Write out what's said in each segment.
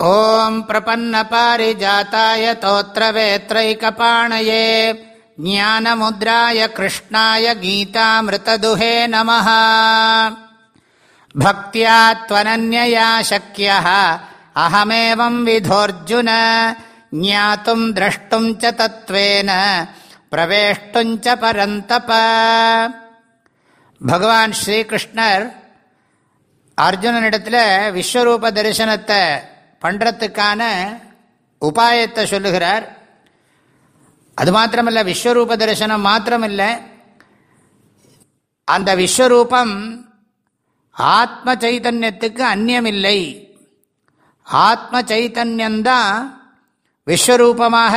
ॐ प्रपन्नपारिजाताय तोत्रवेत्रैकपाणये ज्ञानमुद्राय कृष्णाय गीतामृतदुहे नमः भक्त्या त्वनन्यया शक्यः अहमेवं विधोऽर्जुन ज्ञातुम् द्रष्टुम् च तत्त्वेन प्रवेष्टुम् च परन्तप பகவான் ஸ்ரீகிருஷ்ணர் அர்ஜுனனிடத்தில் விஸ்வரூப தரிசனத்தை பண்ணுறதுக்கான உபாயத்தை சொல்லுகிறார். அது மாத்திரமல்ல விஸ்வரூப தரிசனம் மாத்திரமில்லை. அந்த விஸ்வரூபம் ஆத்ம சைத்தன்யத்துக்கு அந்நியமில்லை. ஆத்ம சைத்தன்யந்தான் விஸ்வரூபமாக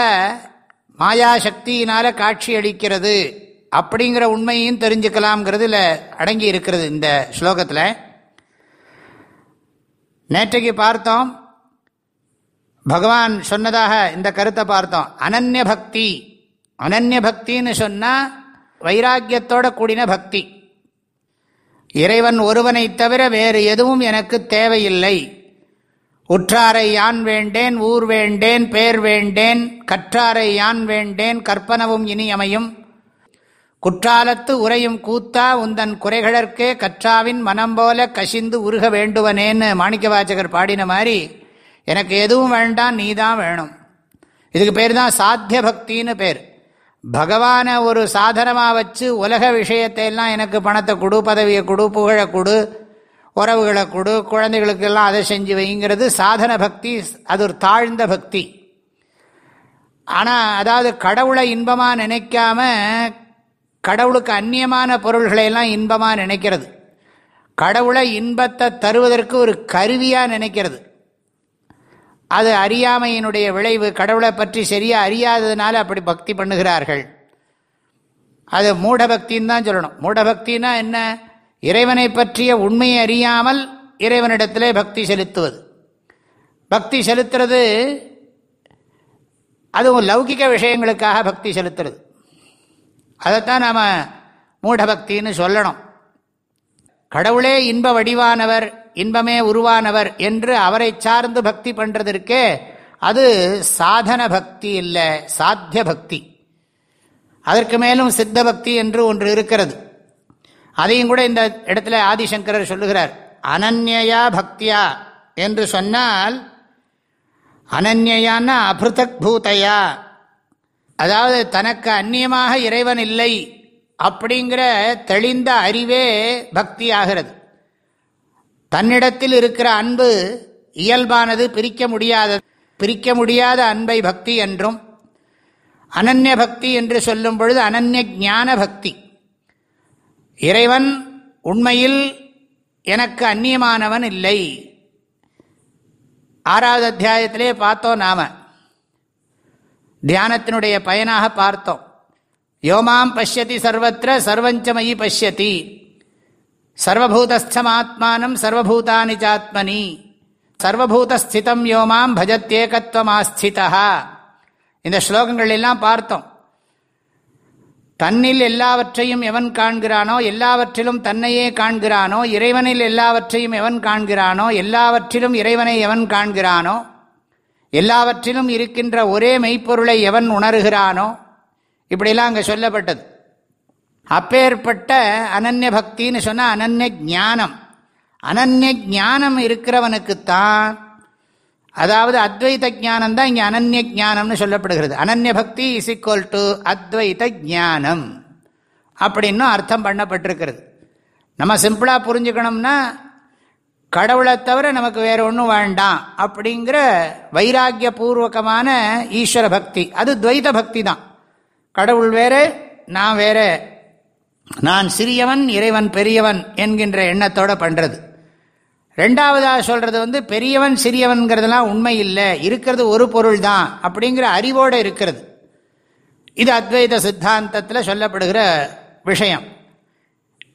மாயாசக்தியினால் காட்சி அளிக்கிறது அப்படிங்கிற உண்மையும் தெரிஞ்சுக்கலாம்ங்கிறதுல அடங்கி இருக்கிறது இந்த ஸ்லோகத்தில். நேற்றைக்கு பார்த்தோம் பகவான் சொன்னதாக இந்த கருத்தை பார்த்தோம். அனன்ய பக்தி. அனன்ய பக்தின்னு சொன்னால் வைராக்கியத்தோட கூடின பக்தி. இறைவன் ஒருவனை தவிர வேறு எதுவும் எனக்கு தேவையில்லை. உற்றாரை யான் வேண்டேன் ஊர் வேண்டேன் பேர் வேண்டேன் கற்றாரை யான் வேண்டேன் கற்பனவும் இனி அமையும். குற்றாலத்து உரையும் கூத்தா உந்தன் குறைகளற்கே கற்றாவின் மனம் போல கசிந்து உருக வேண்டுவனேன்னு மாணிக்க வாச்சகர் பாடின மாதிரி எனக்கு எதுவும் வேண்டாம் நீ தான் வேணும். இதுக்கு பேர் தான் சாத்திய பக்தின்னு பேர். பகவானை ஒரு சாதனமாக வச்சு உலக விஷயத்தை எல்லாம் எனக்கு பணத்தை கொடு பதவியை கொடு புகழை கொடு உறவுகளை கொடு குழந்தைகளுக்கெல்லாம் அதை செஞ்சு வைங்கிறது சாதன பக்தி அது ஒரு தாழ்ந்த பக்தி. ஆனால் அதாவது கடவுளை இன்பமாக நினைக்காம கடவுளுக்கு அந்நியமான பொருள்களை எல்லாம் இன்பமாக நினைக்கிறது. கடவுளை இன்பத்தை தருவதற்கு ஒரு கருவியாக நினைக்கிறது. அது அறியாமையினுடைய விளைவு. கடவுளை பற்றி சரியாக அறியாததுனால அப்படி பக்தி பண்ணுகிறார்கள். அது மூடபக்தின்னு தான் சொல்லணும். மூடபக்தின்னா என்ன? இறைவனை பற்றிய உண்மையை அறியாமல் இறைவனிடத்திலே பக்தி செலுத்துவது. பக்தி செலுத்துறது அதுவும் லௌகிக விஷயங்களுக்காக பக்தி செலுத்துறது. அதைத்தான் நாம் மூடபக்தின்னு சொல்லணும். கடவுளே இன்ப வடிவானவர். இன்பமே உருவானவர் என்று அவரை சார்ந்து பக்தி பண்ணுறதற்கே அது சாதன பக்தி இல்லை சாத்திய பக்தி. அதற்கு மேலும் சித்த பக்தி என்று ஒன்று இருக்கிறது. அதையும் கூட இந்த இடத்துல ஆதிசங்கரர் சொல்லுகிறார். அனன்யா பக்தியா? என்று சொன்னால் அனன்யான்னா அபிருதக் பூதையா அதாவது தனக்கு அந்நியமாக இறைவன் இல்லை அப்படிங்கிற தெளிந்த அறிவே பக்தி ஆகிறது தன்னிடத்தில் இருக்கிற அன்பு இயல்பானது பிரிக்க முடியாத பிரிக்க முடியாத அன்பை பக்தி என்றும் அனன்ய பக்தி என்று சொல்லும் பொழுது அனன்ய ஞான பக்தி. இறைவன் உண்மையில் எனக்கு அந்நியமானவன் இல்லை. ஆறாவது அத்தியாயத்திலே பார்த்தோம் நாம. தியானத்தினுடைய பயனாக பார்த்தோம். யோமாம் பசியதி சர்வத்திர சர்வஞ்சமயி சர்வபூதஸ்தம் ஆத்மானம் சர்வபூதானி சாத்மனி சர்வபூதஸ்திதம் யோமாம் பஜத்தேகத்வமாஸ்திதா இந்த ஸ்லோகங்கள் எல்லாம் பார்த்தோம். தன்னில் எல்லாவற்றையும் எவன் காண்கிறானோ எல்லாவற்றிலும் தன்னையே காண்கிறானோ இறைவனில் எல்லாவற்றையும் எவன் காண்கிறானோ எல்லாவற்றிலும் இறைவனை எவன் காண்கிறானோ எல்லாவற்றிலும் இருக்கின்ற ஒரே மெய்ப்பொருளை எவன் உணர்கிறானோ இப்படிலாம் அங்கே சொல்லப்பட்டது. அப்பேற்பட்ட அனநிய பக்தின்னு சொன்னால் அனன்ய ஜானம் அனன்ய ஜானம் இருக்கிறவனுக்குத்தான் அதாவது அத்வைத ஜானம் தான் இங்கே அனன்ய ஜானம்னு சொல்லப்படுகிறது. அனநிய பக்தி இஸ் ஈக்குவல் டு அத்வைத ஜானம் அப்படின்னும் அர்த்தம் பண்ணப்பட்டிருக்கிறது. நம்ம சிம்பிளாக புரிஞ்சுக்கணும்னா கடவுளை தவிர நமக்கு வேறு ஒன்றும் வேண்டாம் அப்படிங்கிற வைராக்கிய பூர்வகமான ஈஸ்வர பக்தி. அது துவைத பக்தி தான். கடவுள் வேறு நான் வேறு நான் சிறியவன் இறைவன் பெரியவன் என்கின்ற எண்ணத்தோடு பண்ணுறது ரெண்டாவதாக சொல்கிறது வந்து பெரியவன் சிறியவன்கிறதுலாம் உண்மை இல்லை. இருக்கிறது ஒரு பொருள் தான் அப்படிங்கிற அறிவோடு இருக்கிறது. இது அத்வைத சித்தாந்தத்தில் சொல்லப்படுகிற விஷயம்.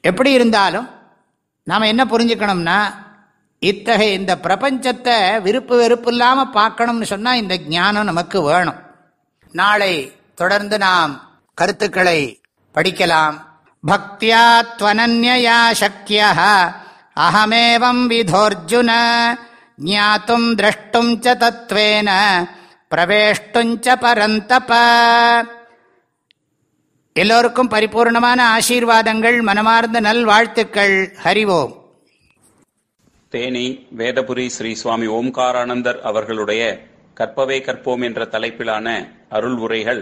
எப்படி இருந்தாலும் நாம் என்ன புரிஞ்சுக்கணும்னா இத்தகைய இந்த பிரபஞ்சத்தை விருப்பு வெறுப்பு இல்லாமல் பார்க்கணும்னு சொன்னால் இந்த ஞானம் நமக்கு வேணும். நாளை தொடர்ந்து நாம் கருத்துக்களை படிக்கலாம். பக்தியா துவனன்யா சக்கிய அகமேவம் விதோர்ஜுன ஞாத்தும் திரஷ்டும் ச தத்வேன பிரவேஷ்டும் ச பரந்தப எல்லோருக்கும் பரிபூர்ணமான ஆசீர்வாதங்கள் மனமார்ந்த நல்வாழ்த்துக்கள். ஹரிவோம் தேனி வேதபுரி ஸ்ரீ சுவாமி ஓம்காரானந்தர் அவர்களுடைய கற்பவே கற்போம் என்ற தலைப்பிலான அருள் உரைகள்